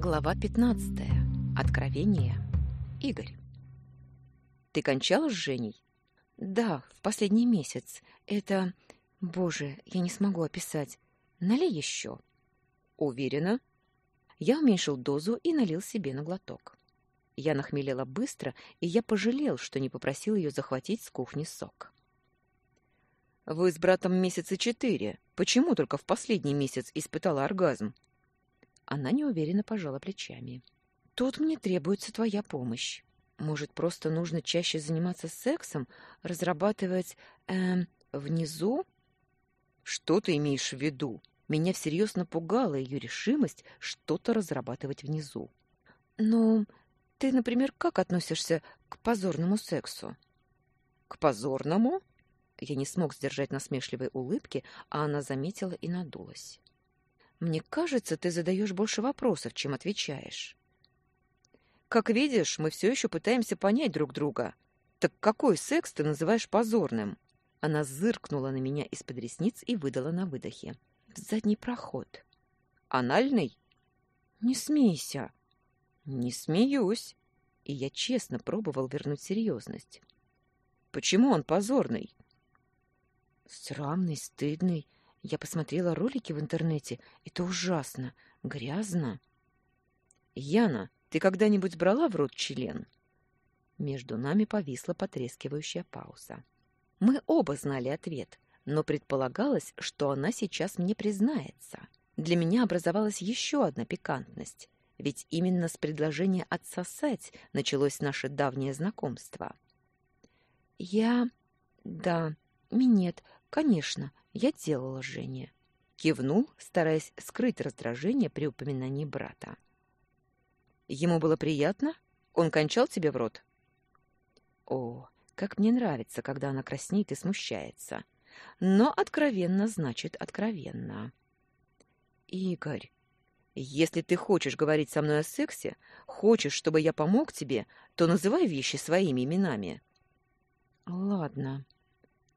Глава 15. Откровение. Игорь. Ты кончала с Женей? Да, в последний месяц. Это... Боже, я не смогу описать. Налей еще. Уверена? Я уменьшил дозу и налил себе на глоток. Я нахмелела быстро, и я пожалел, что не попросил ее захватить с кухни сок. Вы с братом месяца четыре. Почему только в последний месяц испытала оргазм? Она неуверенно пожала плечами. Тут мне требуется твоя помощь. Может, просто нужно чаще заниматься сексом, разрабатывать эм внизу? Что ты имеешь в виду? Меня всерьез напугала ее решимость что-то разрабатывать внизу. Ну, ты, например, как относишься к позорному сексу? К позорному? Я не смог сдержать насмешливой улыбки, а она заметила и надулась. Мне кажется, ты задаешь больше вопросов, чем отвечаешь. Как видишь, мы все еще пытаемся понять друг друга. Так какой секс ты называешь позорным? Она зыркнула на меня из-под ресниц и выдала на выдохе. В задний проход. Анальный? Не смейся. Не смеюсь. И я честно пробовал вернуть серьезность. Почему он позорный? Срамный, стыдный. Я посмотрела ролики в интернете. Это ужасно. Грязно. Яна, ты когда-нибудь брала в рот член? Между нами повисла потрескивающая пауза. Мы оба знали ответ, но предполагалось, что она сейчас мне признается. Для меня образовалась еще одна пикантность, ведь именно с предложения отсосать началось наше давнее знакомство. Я... да, минет, конечно, я делала Жене. Кивнул, стараясь скрыть раздражение при упоминании брата. Ему было приятно? Он кончал тебе в рот? О, как мне нравится, когда она краснеет и смущается. Но откровенно значит откровенно. Игорь, если ты хочешь говорить со мной о сексе, хочешь, чтобы я помог тебе, то называй вещи своими именами. Ладно.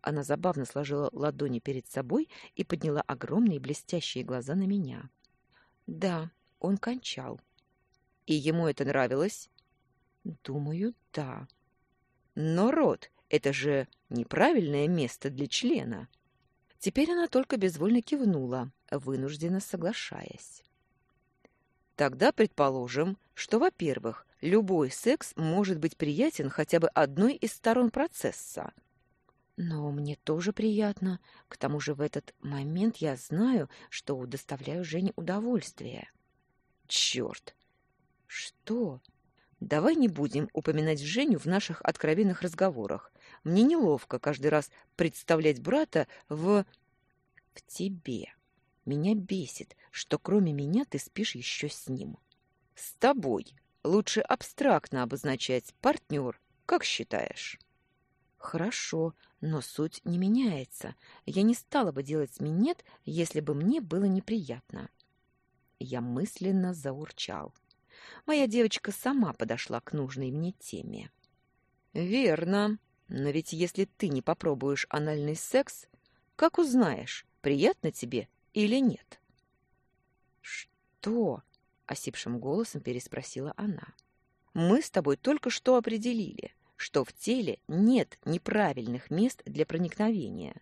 Она забавно сложила ладони перед собой и подняла огромные блестящие глаза на меня. Да, он кончал. И ему это нравилось? Думаю, да. Но рот — это же неправильное место для члена. Теперь она только безвольно кивнула, вынужденно соглашаясь. Тогда предположим, что, во-первых, любой секс может быть приятен хотя бы одной из сторон процесса — но мне тоже приятно. К тому же в этот момент я знаю, что доставляю Жене удовольствие. Черт! Что? Давай не будем упоминать Женю в наших откровенных разговорах. Мне неловко каждый раз представлять брата в... в тебе. Меня бесит, что кроме меня ты спишь еще с ним. С тобой. Лучше абстрактно обозначать партнер, как считаешь? Хорошо, но суть не меняется. Я не стала бы делать минет, если бы мне было неприятно. Я мысленно заурчал. Моя девочка сама подошла к нужной мне теме. Верно. Но ведь если ты не попробуешь анальный секс, как узнаешь, приятно тебе или нет? Что? осипшим голосом переспросила она. Мы с тобой только что определили, что в теле нет неправильных мест для проникновения,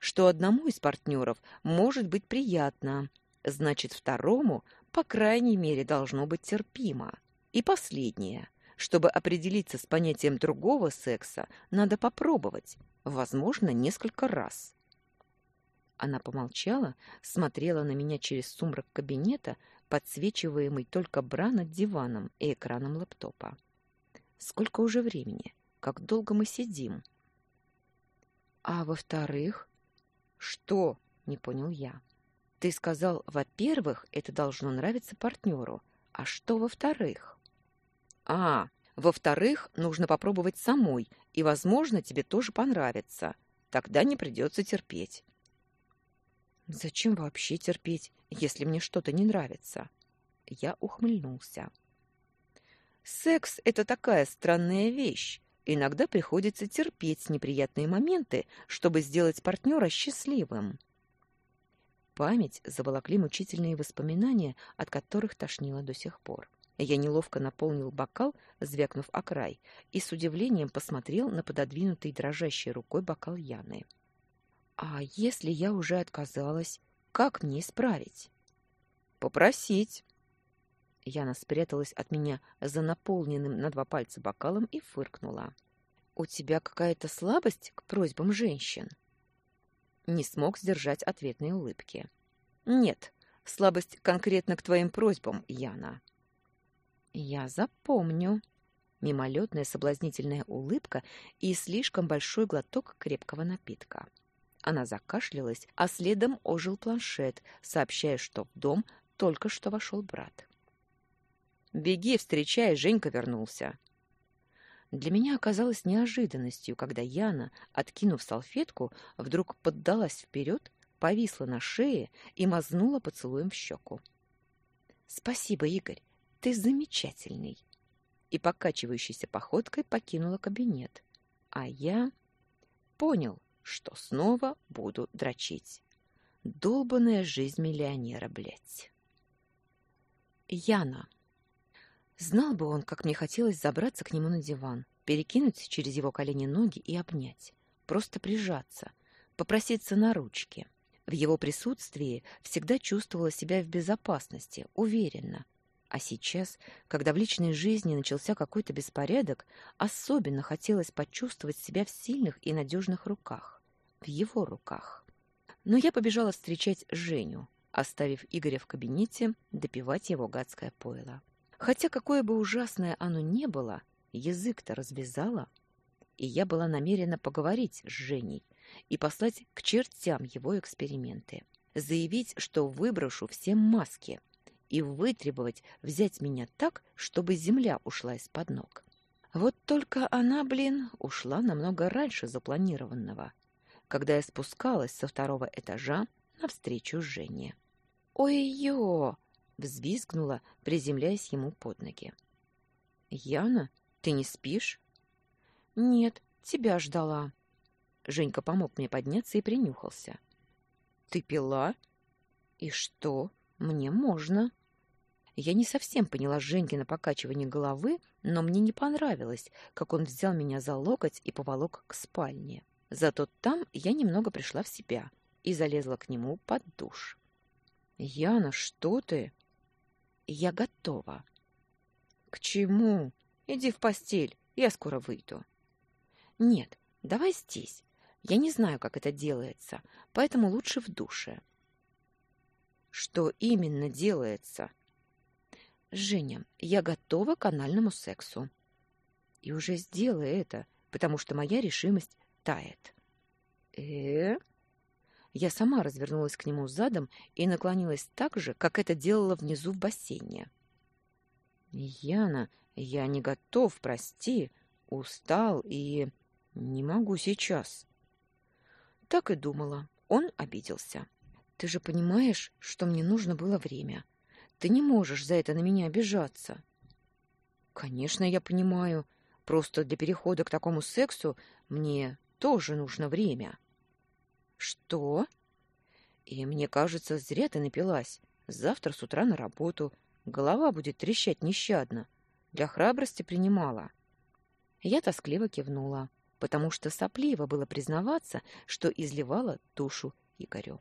что одному из партнеров может быть приятно, значит, второму, по крайней мере, должно быть терпимо. И последнее. Чтобы определиться с понятием другого секса, надо попробовать, возможно, несколько раз. Она помолчала, смотрела на меня через сумрак кабинета, подсвечиваемый только бра над диваном и экраном лэптопа. Сколько уже времени? Как долго мы сидим. А во-вторых, что? Не понял я. Ты сказал, во-первых, это должно нравиться партнеру. А что во-вторых? А, во-вторых, нужно попробовать самой, и, возможно, тебе тоже понравится. Тогда не придется терпеть. Зачем вообще терпеть, если мне что-то не нравится? Я ухмыльнулся. Секс — это такая странная вещь. Иногда приходится терпеть неприятные моменты, чтобы сделать партнера счастливым. Память заволокли мучительные воспоминания, от которых тошнило до сих пор. Я неловко наполнил бокал, звякнув о край, и с удивлением посмотрел на пододвинутый дрожащей рукой бокал Яны. «А если я уже отказалась, как мне исправить?» «Попросить». Яна спряталась от меня за наполненным на два пальца бокалом и фыркнула. «У тебя какая-то слабость к просьбам женщин?» Не смог сдержать ответной улыбки. «Нет, слабость конкретно к твоим просьбам, Яна». «Я запомню». Мимолетная соблазнительная улыбка и слишком большой глоток крепкого напитка. Она закашлялась, а следом ожил планшет, сообщая, что в дом только что вошел брат. «Беги, встречай, Женька вернулся!» Для меня оказалось неожиданностью, когда Яна, откинув салфетку, вдруг поддалась вперед, повисла на шее и мазнула поцелуем в щеку. «Спасибо, Игорь. Ты замечательный. И покачивающейся походкой покинула кабинет. А я понял, что снова буду дрочить. Долбаная жизнь миллионера, блядь. Яна. Знал бы он, как мне хотелось забраться к нему на диван, перекинуть через его колени ноги и обнять, просто прижаться, попроситься на ручки. В его присутствии всегда чувствовала себя в безопасности, уверенно, а сейчас, когда в личной жизни начался какой-то беспорядок, особенно хотелось почувствовать себя в сильных и надежных руках. В его руках. Но я побежала встречать Женю, оставив Игоря в кабинете допивать его гадское пойло. Хотя какое бы ужасное оно ни было, язык-то развязала. И я была намерена поговорить с Женей и послать к чертям его эксперименты. Заявить, что выброшу все маски — и вытребовать взять меня так, чтобы земля ушла из-под ног. Вот только она, блин, ушла намного раньше запланированного, когда я спускалась со второго этажа навстречу Жене. «Ой-ё!» — взвизгнула, приземляясь ему под ноги. «Яна, ты не спишь?» «Нет, тебя ждала». Женька помог мне подняться и принюхался. «Ты пила?» «И что? Мне можно». Я не совсем поняла Женькино покачивание головы, но мне не понравилось, как он взял меня за локоть и поволок к спальне. Зато там я немного пришла в себя и залезла к нему под душ. «Яна, что ты?» «Я готова». «К чему? Иди в постель, я скоро выйду». «Нет, давай здесь. Я не знаю, как это делается, поэтому лучше в душе». «Что именно делается?» «Женя, я готова к анальному сексу». И уже сделай это, потому что моя решимость тает. э Я сама развернулась к нему задом и наклонилась так же, как это делала внизу в бассейне. «Яна, я не готов, прости. Устал и... не могу сейчас». Так и думала. Он обиделся. «Ты же понимаешь, что мне нужно было время. Ты не можешь за это на меня обижаться. Конечно, я понимаю. Просто для перехода к такому сексу мне тоже нужно время. Что? И мне кажется, зря ты напилась. Завтра с утра на работу. Голова будет трещать нещадно. Для храбрости принимала. Я тоскливо кивнула, потому что сопливо было признаваться, что изливала душу Игорю.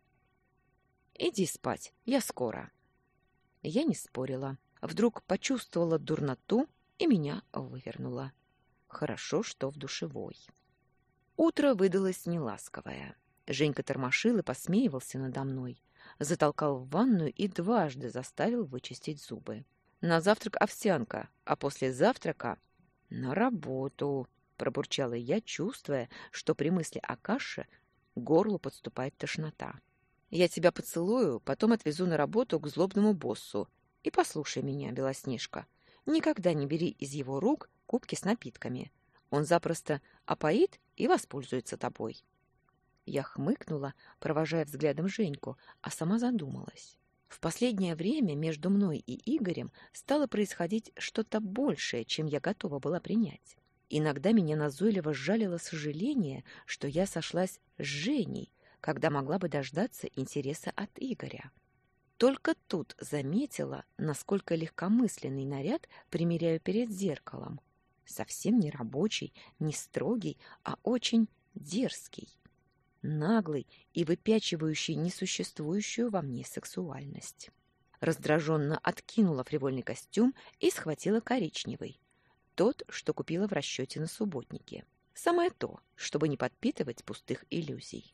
«Иди спать, я скоро». Я не спорила. Вдруг почувствовала дурноту и меня вывернула. Хорошо, что в душевой. Утро выдалось неласковое. Женька тормошил и посмеивался надо мной. Затолкал в ванную и дважды заставил вычистить зубы. На завтрак овсянка, а после завтрака — на работу, пробурчала я, чувствуя, что при мысли о каше горлу подступает тошнота. Я тебя поцелую, потом отвезу на работу к злобному боссу. И послушай меня, Белоснежка, никогда не бери из его рук кубки с напитками. Он запросто опоит и воспользуется тобой. Я хмыкнула, провожая взглядом Женьку, а сама задумалась. В последнее время между мной и Игорем стало происходить что-то большее, чем я готова была принять. Иногда меня назойливо сжалило сожаление, что я сошлась с Женей, когда могла бы дождаться интереса от Игоря. Только тут заметила, насколько легкомысленный наряд примеряю перед зеркалом. Совсем не рабочий, не строгий, а очень дерзкий, наглый и выпячивающий несуществующую во мне сексуальность. Раздраженно откинула фривольный костюм и схватила коричневый, тот, что купила в расчете на субботнике. Самое то, чтобы не подпитывать пустых иллюзий.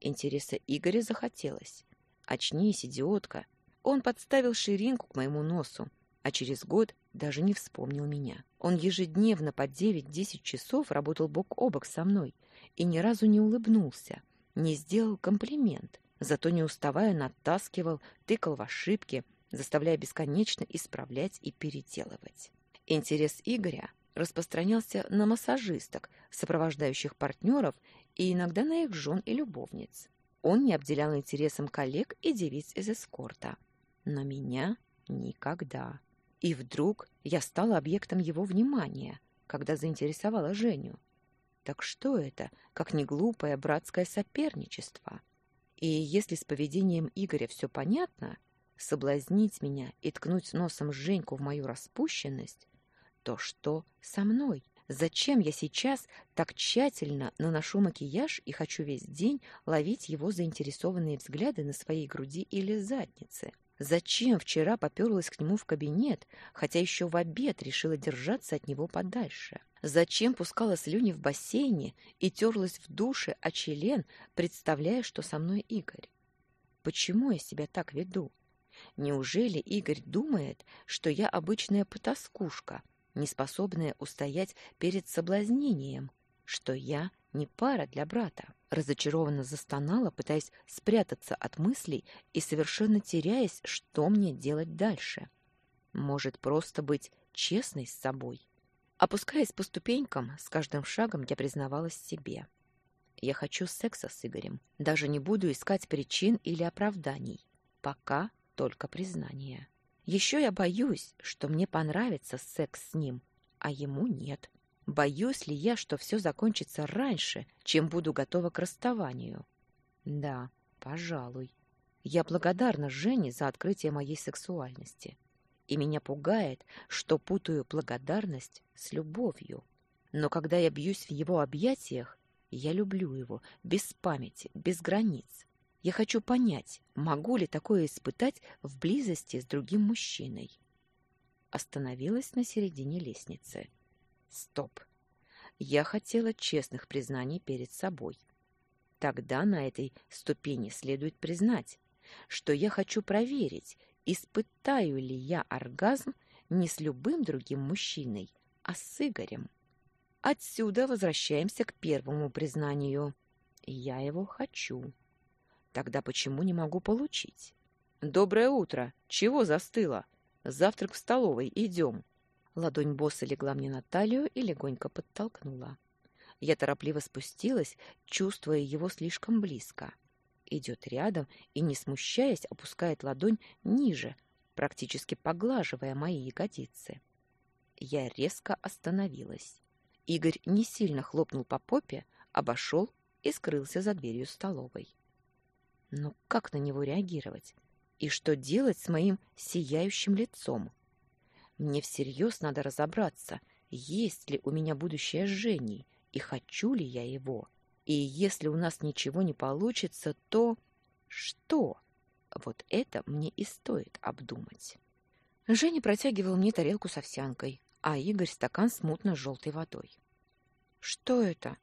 Интереса Игоря захотелось. Очнись, идиотка. Он подставил ширинку к моему носу, а через год даже не вспомнил меня. Он ежедневно по 9-10 часов работал бок о бок со мной и ни разу не улыбнулся, не сделал комплимент, зато не уставая натаскивал, тыкал в ошибки, заставляя бесконечно исправлять и переделывать. Интерес Игоря распространялся на массажисток, сопровождающих партнеров и иногда на их жен и любовниц. Он не обделял интересом коллег и девиц из эскорта. Но меня никогда. И вдруг я стала объектом его внимания, когда заинтересовала Женю. Так что это, как не глупое братское соперничество? И если с поведением Игоря все понятно, соблазнить меня и ткнуть носом Женьку в мою распущенность, то что со мной? Зачем я сейчас так тщательно наношу макияж и хочу весь день ловить его заинтересованные взгляды на своей груди или заднице? Зачем вчера поперлась к нему в кабинет, хотя еще в обед решила держаться от него подальше? Зачем пускала слюни в бассейне и терлась в душе о член, представляя, что со мной Игорь? Почему я себя так веду? Неужели Игорь думает, что я обычная потаскушка, неспособная устоять перед соблазнением, что я не пара для брата. Разочарованно застонала, пытаясь спрятаться от мыслей и совершенно теряясь, что мне делать дальше. Может, просто быть честной с собой? Опускаясь по ступенькам, с каждым шагом я признавалась себе. Я хочу секса с Игорем. Даже не буду искать причин или оправданий. Пока только признание. Еще я боюсь, что мне понравится секс с ним, а ему нет. Боюсь ли я, что все закончится раньше, чем буду готова к расставанию? Да, пожалуй. Я благодарна Жене за открытие моей сексуальности. И меня пугает, что путаю благодарность с любовью. Но когда я бьюсь в его объятиях, я люблю его без памяти, без границ. Я хочу понять, могу ли такое испытать в близости с другим мужчиной. Остановилась на середине лестницы. Стоп. Я хотела честных признаний перед собой. Тогда на этой ступени следует признать, что я хочу проверить, испытаю ли я оргазм не с любым другим мужчиной, а с Игорем. Отсюда возвращаемся к первому признанию. Я его хочу. Тогда почему не могу получить? Доброе утро. Чего застыла? Завтрак в столовой. Идем. Ладонь босса легла мне на талию и легонько подтолкнула. Я торопливо спустилась, чувствуя его слишком близко. Идет рядом и, не смущаясь, опускает ладонь ниже, практически поглаживая мои ягодицы. Я резко остановилась. Игорь не сильно хлопнул по попе, обошел и скрылся за дверью столовой. Но как на него реагировать? И что делать с моим сияющим лицом? Мне всерьез надо разобраться, есть ли у меня будущее с Женей, и хочу ли я его. И если у нас ничего не получится, то... Что? Вот это мне и стоит обдумать. Женя протягивал мне тарелку с овсянкой, а Игорь стакан с мутно-желтой водой. «Что это?»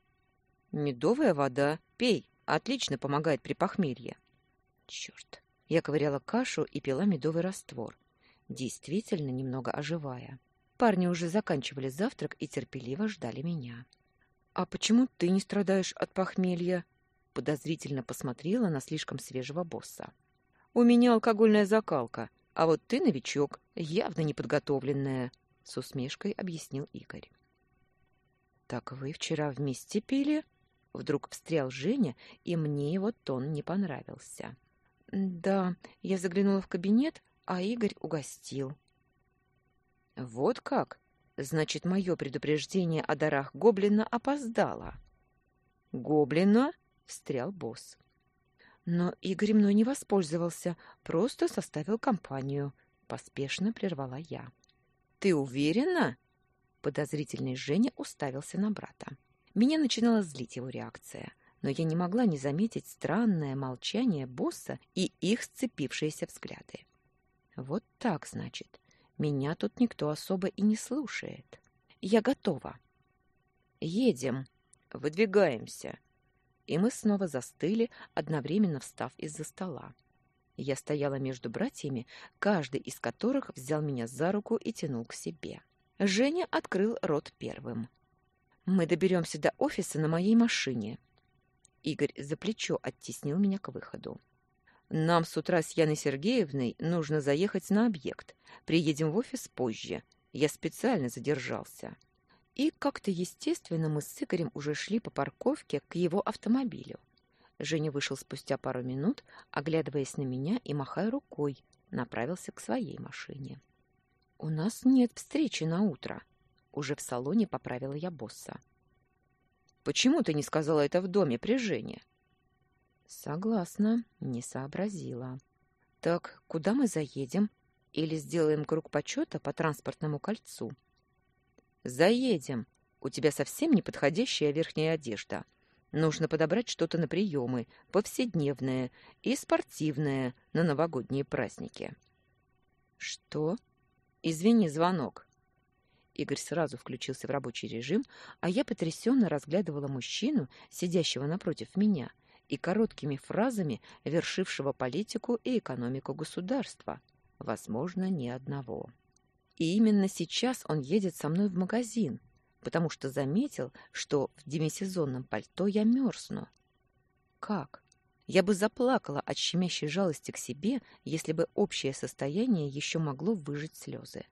«Медовая вода. Пей. Отлично помогает при похмелье. Черт. Я ковыряла кашу и пила медовый раствор, действительно немного оживая. Парни уже заканчивали завтрак и терпеливо ждали меня. «А почему ты не страдаешь от похмелья?» Подозрительно посмотрела на слишком свежего босса. «У меня алкогольная закалка, а вот ты новичок, явно неподготовленная», — с усмешкой объяснил Игорь. «Так вы вчера вместе пили?» Вдруг встрял Женя, и мне его тон не понравился. «Да, я заглянула в кабинет, а Игорь угостил». «Вот как? Значит, мое предупреждение о дарах гоблина опоздало». «Гоблина?» — встрял босс. Но Игорь мной не воспользовался, просто составил компанию. Поспешно прервала я. «Ты уверена?» Подозрительный Женя уставился на брата. Меня начинала злить его реакция, но я не могла не заметить странное молчание босса и их сцепившиеся взгляды. Вот так, значит. Меня тут никто особо и не слушает. Я готова. Едем. Выдвигаемся. И мы снова застыли, одновременно встав из-за стола. Я стояла между братьями, каждый из которых взял меня за руку и тянул к себе. Женя открыл рот первым. «Мы доберемся до офиса на моей машине». Игорь за плечо оттеснил меня к выходу. Нам с утра с Яной Сергеевной нужно заехать на объект. Приедем в офис позже. Я специально задержался. И как-то естественно мы с Игорем уже шли по парковке к его автомобилю. Женя вышел спустя пару минут, оглядываясь на меня и махая рукой, направился к своей машине. «У нас нет встречи на утро», — уже в салоне поправила я босса. «Почему ты не сказала это в доме при Жене?» Согласна, не сообразила. Так, куда мы заедем? Или сделаем круг почета по транспортному кольцу? Заедем. У тебя совсем неподходящая верхняя одежда. Нужно подобрать что-то на приемы, повседневное и спортивное на новогодние праздники. Что? Извини, звонок. Игорь сразу включился в рабочий режим, а я потрясенно разглядывала мужчину, сидящего напротив меня — и короткими фразами вершившего политику и экономику государства, возможно, ни одного. И именно сейчас он едет со мной в магазин, потому что заметил, что в демисезонном пальто я мерзну. Как? Я бы заплакала от щемящей жалости к себе, если бы общее состояние еще могло выжить слезы.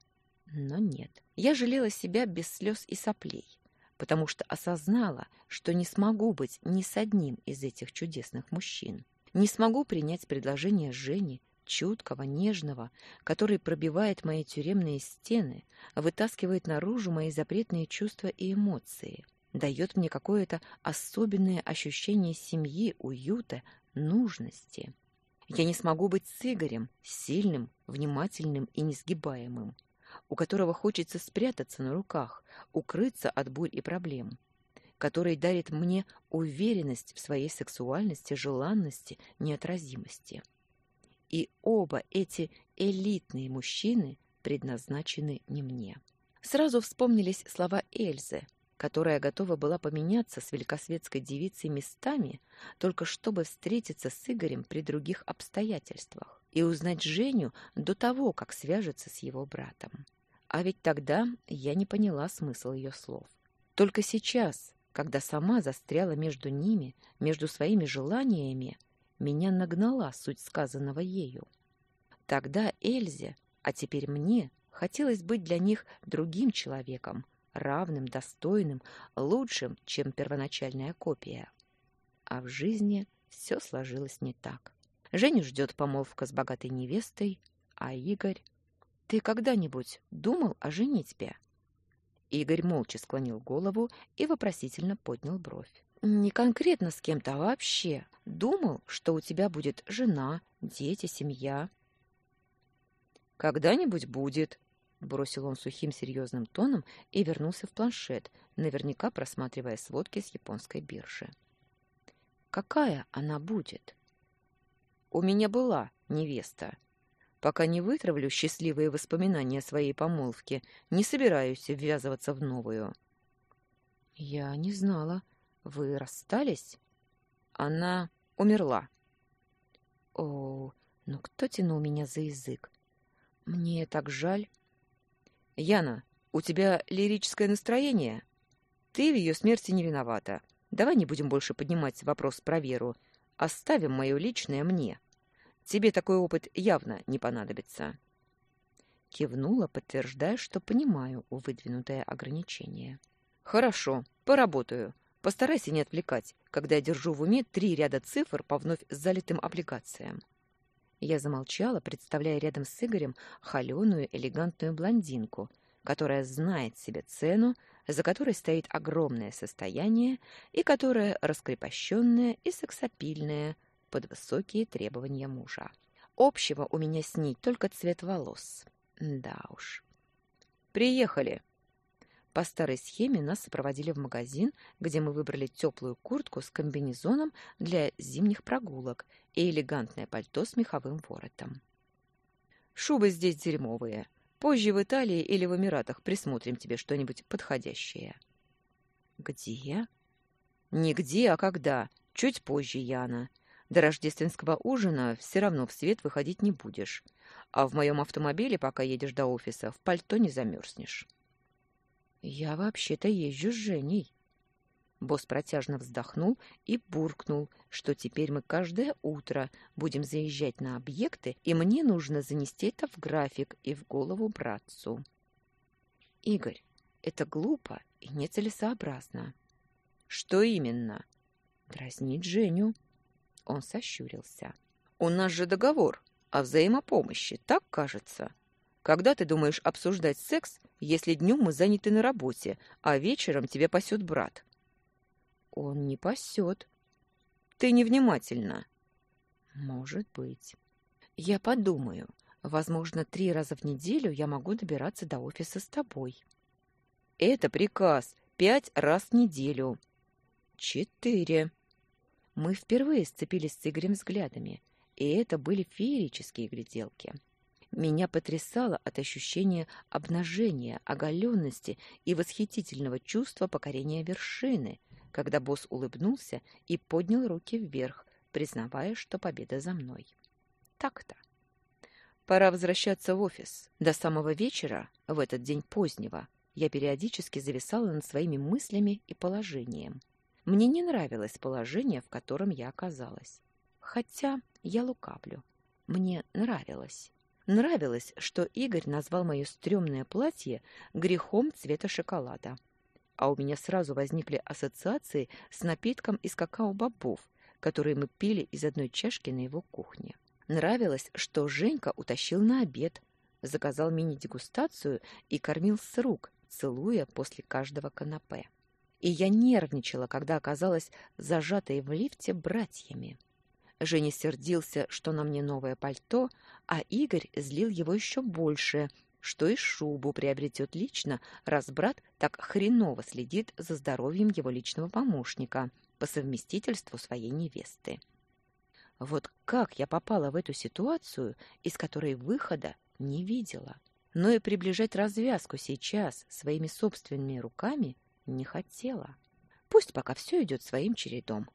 Но нет, я жалела себя без слез и соплей потому что осознала, что не смогу быть ни с одним из этих чудесных мужчин. Не смогу принять предложение Жени, чуткого, нежного, который пробивает мои тюремные стены, вытаскивает наружу мои запретные чувства и эмоции, дает мне какое-то особенное ощущение семьи, уюта, нужности. Я не смогу быть с Игорем, сильным, внимательным и несгибаемым у которого хочется спрятаться на руках, укрыться от бурь и проблем, который дарит мне уверенность в своей сексуальности, желанности, неотразимости. И оба эти элитные мужчины предназначены не мне. Сразу вспомнились слова Эльзы, которая готова была поменяться с великосветской девицей местами, только чтобы встретиться с Игорем при других обстоятельствах и узнать Женю до того, как свяжется с его братом. А ведь тогда я не поняла смысл ее слов. Только сейчас, когда сама застряла между ними, между своими желаниями, меня нагнала суть сказанного ею. Тогда Эльзе, а теперь мне, хотелось быть для них другим человеком, равным, достойным, лучшим, чем первоначальная копия. А в жизни все сложилось не так. Женю ждет помолвка с богатой невестой, а Игорь... Ты когда-нибудь думал о женитьбе? Игорь молча склонил голову и вопросительно поднял бровь. Не конкретно с кем-то, а вообще. Думал, что у тебя будет жена, дети, семья. Когда-нибудь будет, бросил он сухим серьезным тоном и вернулся в планшет, наверняка просматривая сводки с японской биржи. Какая она будет? У меня была невеста. Пока не вытравлю счастливые воспоминания своей помолвки, не собираюсь ввязываться в новую. Я не знала. Вы расстались? Она умерла. О, ну кто тянул меня за язык? Мне так жаль. Яна, у тебя лирическое настроение? Ты в ее смерти не виновата. Давай не будем больше поднимать вопрос про веру. Оставим мое личное мне. Тебе такой опыт явно не понадобится. Кивнула, подтверждая, что понимаю выдвинутое ограничение. Хорошо, поработаю. Постарайся не отвлекать, когда я держу в уме три ряда цифр по вновь залитым облигациям. Я замолчала, представляя рядом с Игорем холеную элегантную блондинку, которая знает себе цену, за которой стоит огромное состояние и которая раскрепощенная и сексапильная, под высокие требования мужа. Общего у меня с ней только цвет волос. Да уж. «Приехали!» По старой схеме нас сопроводили в магазин, где мы выбрали теплую куртку с комбинезоном для зимних прогулок и элегантное пальто с меховым воротом. «Шубы здесь дерьмовые. Позже в Италии или в Эмиратах присмотрим тебе что-нибудь подходящее». «Где?» «Не где, а когда. Чуть позже, Яна. До рождественского ужина все равно в свет выходить не будешь. А в моем автомобиле, пока едешь до офиса, в пальто не замерзнешь». «Я вообще-то езжу с Женей». Босс протяжно вздохнул и буркнул, что теперь мы каждое утро будем заезжать на объекты, и мне нужно занести это в график и в голову братцу. «Игорь, это глупо и нецелесообразно». «Что именно?» «Дразнить Женю». Он сощурился. «У нас же договор о взаимопомощи, так кажется?» Когда ты думаешь обсуждать секс, если днем мы заняты на работе, а вечером тебя пасет брат? Он не пасет. Ты невнимательна. Может быть. Я подумаю. Возможно, три раза в неделю я могу добираться до офиса с тобой. Это приказ. Пять раз в неделю. Четыре. Мы впервые сцепились с Игорем взглядами, и это были феерические гляделки. Меня потрясало от ощущения обнажения, оголенности и восхитительного чувства покорения вершины, когда босс улыбнулся и поднял руки вверх, признавая, что победа за мной. Так-то. Пора возвращаться в офис. До самого вечера, в этот день позднего, я периодически зависала над своими мыслями и положением. Мне не нравилось положение, в котором я оказалась. Хотя я лукавлю. Мне нравилось. Нравилось, что Игорь назвал мое стрёмное платье грехом цвета шоколада. А у меня сразу возникли ассоциации с напитком из какао-бобов, которые мы пили из одной чашки на его кухне. Нравилось, что Женька утащил на обед, заказал мини-дегустацию и кормил с рук, целуя после каждого канапе. И я нервничала, когда оказалась зажатой в лифте братьями. Женя сердился, что на мне новое пальто, а Игорь злил его еще больше, что и шубу приобретет лично, раз брат так хреново следит за здоровьем его личного помощника по совместительству своей невесты. Вот как я попала в эту ситуацию, из которой выхода не видела. Но и приближать развязку сейчас своими собственными руками не хотела. Пусть пока все идет своим чередом.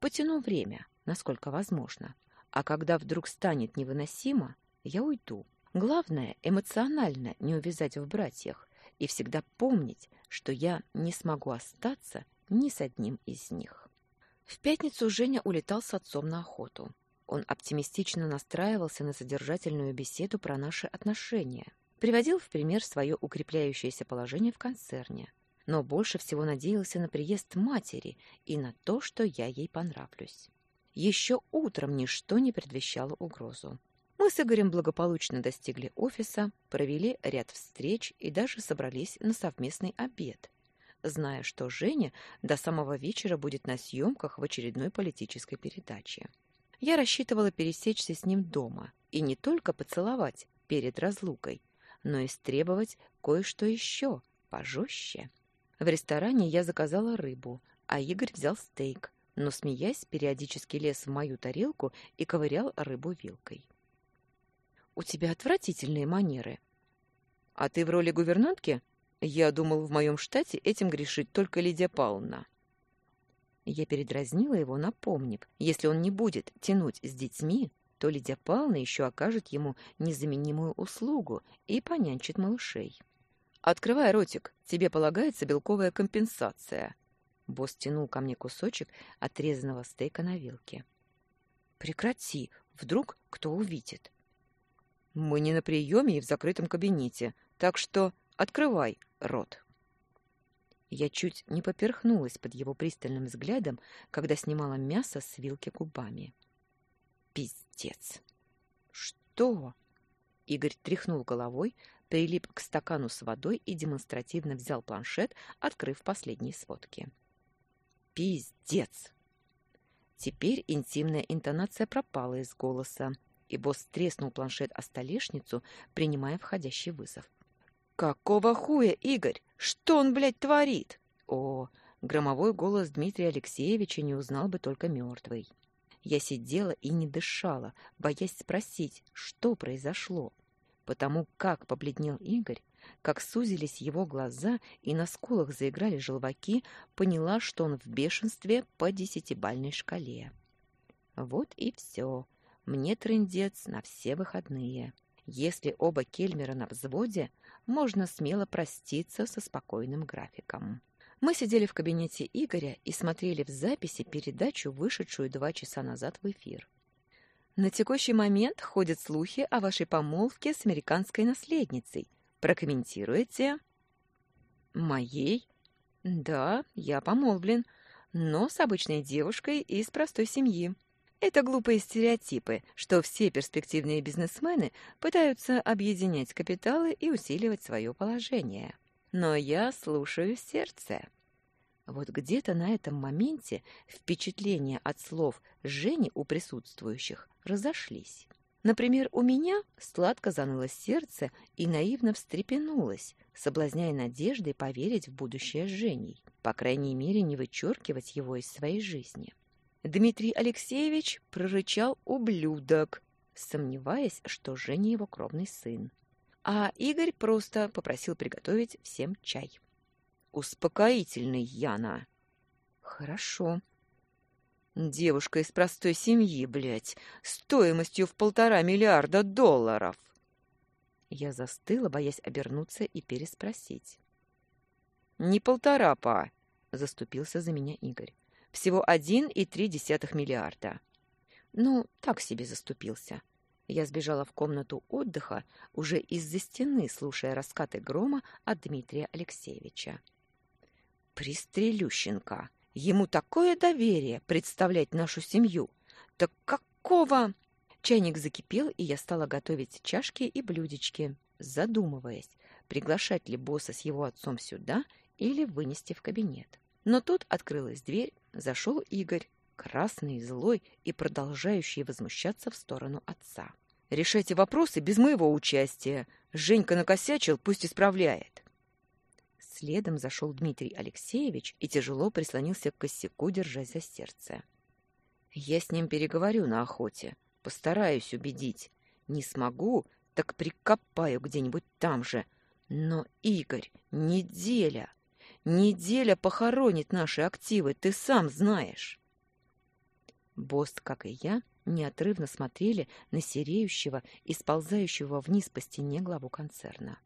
Потяну время насколько возможно. А когда вдруг станет невыносимо, я уйду. Главное, эмоционально не увязать в братьях и всегда помнить, что я не смогу остаться ни с одним из них. В пятницу Женя улетал с отцом на охоту. Он оптимистично настраивался на содержательную беседу про наши отношения, приводил в пример свое укрепляющееся положение в концерне, но больше всего надеялся на приезд матери и на то, что я ей понравлюсь. Еще утром ничто не предвещало угрозу. Мы с Игорем благополучно достигли офиса, провели ряд встреч и даже собрались на совместный обед, зная, что Женя до самого вечера будет на съемках в очередной политической передаче. Я рассчитывала пересечься с ним дома и не только поцеловать перед разлукой, но и стребовать кое-что еще, пожестче. В ресторане я заказала рыбу, а Игорь взял стейк, но, смеясь, периодически лез в мою тарелку и ковырял рыбу вилкой. «У тебя отвратительные манеры». «А ты в роли гувернантки? Я думал, в моем штате этим грешит только Лидия Павловна». Я передразнила его, напомнив, если он не будет тянуть с детьми, то Лидия Павловна еще окажет ему незаменимую услугу и понянчит малышей. «Открывай ротик, тебе полагается белковая компенсация», Босс тянул ко мне кусочек отрезанного стейка на вилке. «Прекрати! Вдруг кто увидит?» «Мы не на приеме и в закрытом кабинете, так что открывай рот». Я чуть не поперхнулась под его пристальным взглядом, когда снимала мясо с вилки губами. «Пиздец!» «Что?» Игорь тряхнул головой, прилип к стакану с водой и демонстративно взял планшет, открыв последние сводки. Пиздец! Теперь интимная интонация пропала из голоса, и босс треснул планшет о столешницу, принимая входящий вызов. «Какого хуя, Игорь? Что он, блядь, творит?» О, громовой голос Дмитрия Алексеевича не узнал бы только мертвый. Я сидела и не дышала, боясь спросить, что произошло. Потому как побледнел Игорь, как сузились его глаза и на скулах заиграли желваки, поняла, что он в бешенстве по десятибальной шкале. Вот и все. Мне трындец на все выходные. Если оба Кельмера на взводе, можно смело проститься со спокойным графиком. Мы сидели в кабинете Игоря и смотрели в записи передачу, вышедшую два часа назад в эфир. На текущий момент ходят слухи о вашей помолвке с американской наследницей. Прокомментируете? Моей? Да, я помолвлен, но с обычной девушкой из простой семьи. Это глупые стереотипы, что все перспективные бизнесмены пытаются объединять капиталы и усиливать свое положение. Но я слушаю сердце. Вот где-то на этом моменте впечатления от слов Жени у присутствующих разошлись. Например, у меня сладко заныло сердце и наивно встрепенулось, соблазняя надеждой поверить в будущее Женей, по крайней мере, не вычеркивать его из своей жизни. Дмитрий Алексеевич прорычал «ублюдок», сомневаясь, что Женя его кровный сын. А Игорь просто попросил приготовить всем чай. Успокоительный, Яна. Хорошо. Девушка из простой семьи, блядь, стоимостью в полтора миллиарда долларов. Я застыла, боясь обернуться и переспросить. Не полтора, па, заступился за меня Игорь. Всего один и три десятых миллиарда. Ну, так себе заступился. Я сбежала в комнату отдыха уже из-за стены, слушая раскаты грома от Дмитрия Алексеевича. Пристрелющенко. Ему такое доверие представлять нашу семью. Так какого? Чайник закипел, и я стала готовить чашки и блюдечки, задумываясь, приглашать ли босса с его отцом сюда или вынести в кабинет. Но тут открылась дверь, зашел Игорь, красный, злой и продолжающий возмущаться в сторону отца. «Решайте вопросы без моего участия. Женька накосячил, пусть исправляет». Следом зашел Дмитрий Алексеевич и тяжело прислонился к косяку, держась за сердце. «Я с ним переговорю на охоте. Постараюсь убедить. Не смогу, так прикопаю где-нибудь там же. Но, Игорь, неделя! Неделя похоронит наши активы, ты сам знаешь!» Босс, как и я, неотрывно смотрели на сереющего и сползающего вниз по стене главу концерна.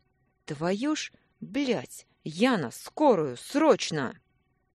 «Твою ж, блядь, Яна, скорую, срочно!»